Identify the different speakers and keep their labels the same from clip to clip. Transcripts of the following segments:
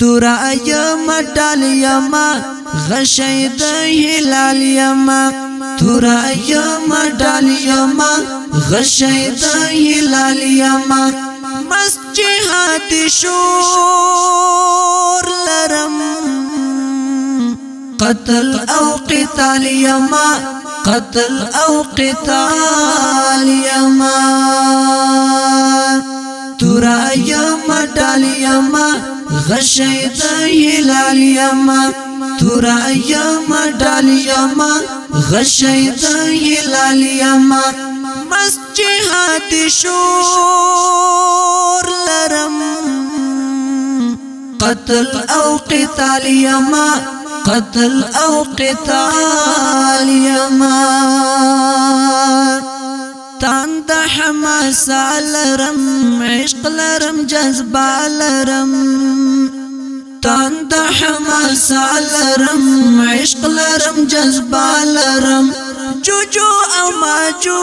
Speaker 1: تورا یم ټال یم غشی د هلال یم تورا یم ټال یم غشی د هلال یم مسجد شور لرم قتل او قتال یم قتل او قتال یم تورا یم ټال یم غشید هلال یما تورا یما ډال یما غشید هلال یما مست جهاد شور لرم قتل او قتال یما قتل او قتال یما وطن د حماس لرم عشق لرم جذبه لرم تن د حماس لرم عشق لرم جذبه لرم جو جو او ما جو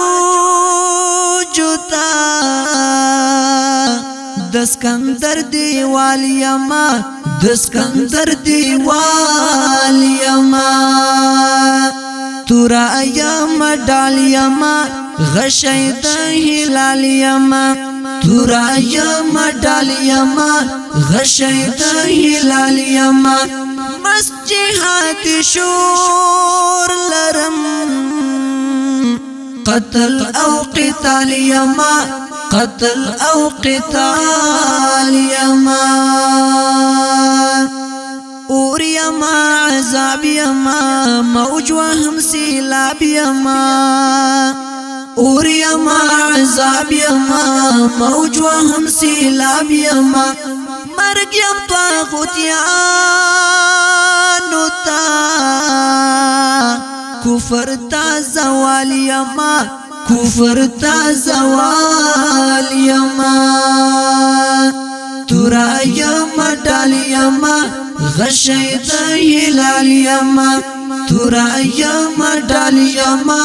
Speaker 1: جوتا د سکندر دیوال یما د سکندر دیوال یما تورا یما ډال یما غشای د هلال یما تورا یما ډال یما غشای د هلال یما مسجد شور لرم قتل او قتال یما قتل او قتال یما اور یما عذاب یما موج وهم سیلاب یما اور یما عذاب یما موج وهم سیلاب یما مرگ یم طاغوت یانو تا کفر تا زوال یما کفر تا زوال یما تورا یما ډال یما غشید هلال یما تورا یما ډال یما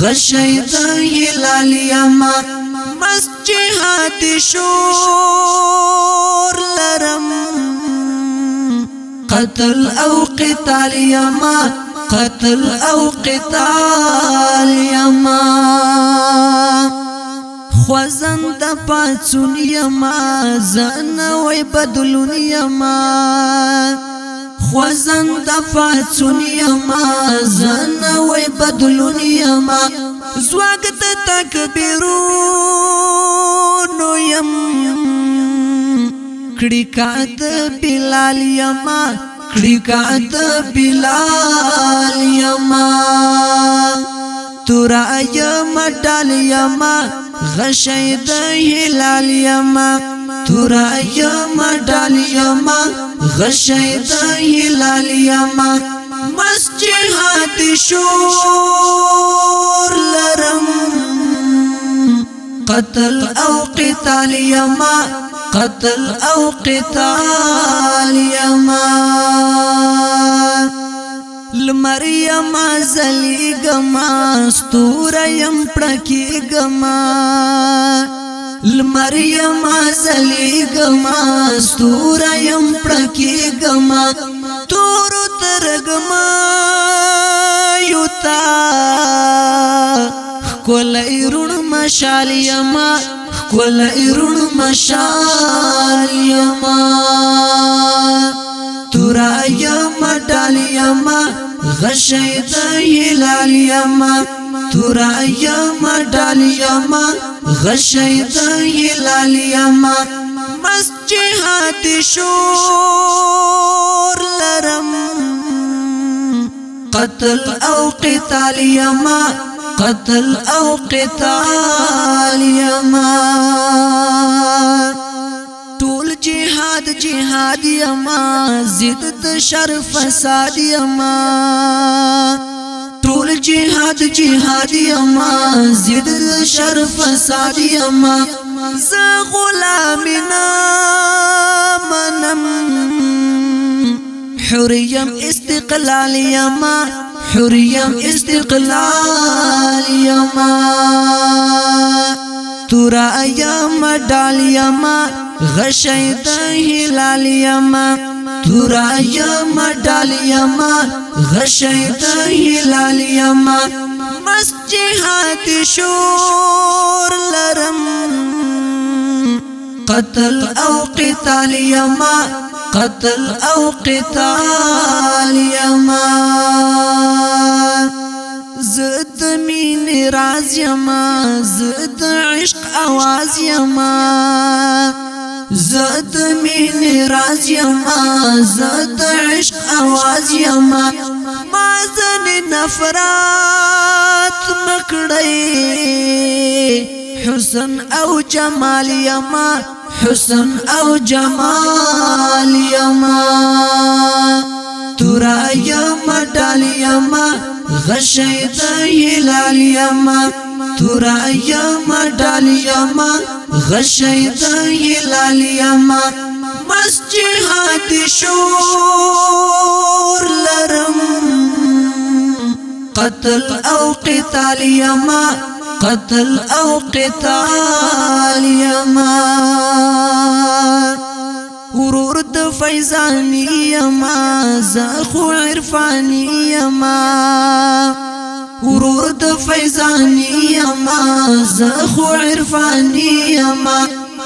Speaker 1: غشید هلال یما مسجد شور لرم قتل او قتال یما قتل او قتال یما خوزند پاتون یما زن وی بدلون یما خوزند فاتونی ما زن وی بدلونی ما زواگت تکبیرونو یم کڑکات بلال یما کڑکات بلال یما تورا یما ڈال یما غشید هلال یما تورا یما ڈال یما غشید هلال یما مسجد شور لرم قتل او قتال یما قتل او قتال یما لمریم زلی گما ستوریم پڑکی گما لمریم ازلی گما ستوریم پڑکی گما تور ترگما یوتا کولای رون مشالیم کولای رون مشالیم توریم ڈالیم غشید هلالیم توریم ڈالیم غشی د هلال یما مسجد شور لرم قتل او قتال یما قتل او قتال یما ټول جهاد جهاد یما ضد شر فساد یما جهاد جهاد یما زید شر فساد یما ز غلامنا منم حريم استقلال یما حريم استقلال یما تورا ایام ډال یما غشيت هلال یما تورا یم ډال یم غشید هلال یم مسجحات شور لرم قتل او قتال یم قتل او قتال یم زد مین راز یم زد عشق आवाज یم زاد مین راز ما زاد عشق آواز يا ما زن نفرات مکڑی حسن او جمال ما حسن او جمال یما تورا یما ڈال یما غشید هلال ما تورا ایام ڈالیام غشید هلالیام مسجد شور لرم قتل او قتال یما قتل او قتال یما ورور د فیضانی یما زخو عرفانی یما ورور د فیضانی اما زخو عرفانی اما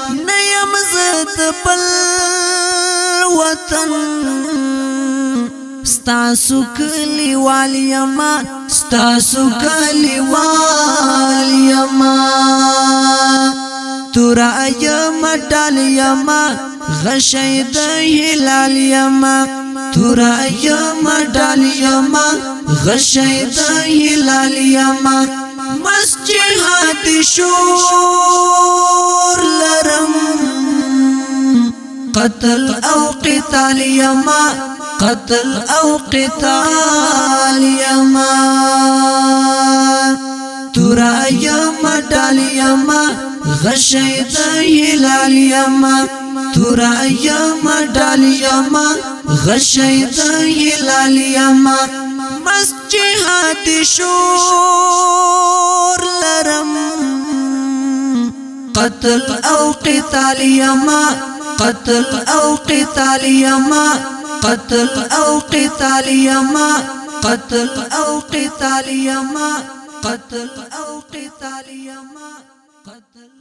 Speaker 1: نیم زد بل وطن ستاسو کلی والی اما ستاسو کلی والی اما تورا ایم ڈال یما غشید هلال یما تورا ایم ڈال اما غشید هلال یما مسجد شور لرم قتل او قتال یما قتل او قتال یما تورا یم ډال یم غشید هلال یم تورا یم ډال یم غشید هلال یم مست جهاد شور لرم قتل او قتال یما قتل او قتال یما قتل او قتال یما قتل او قتال یما قتل او قتال یما قتل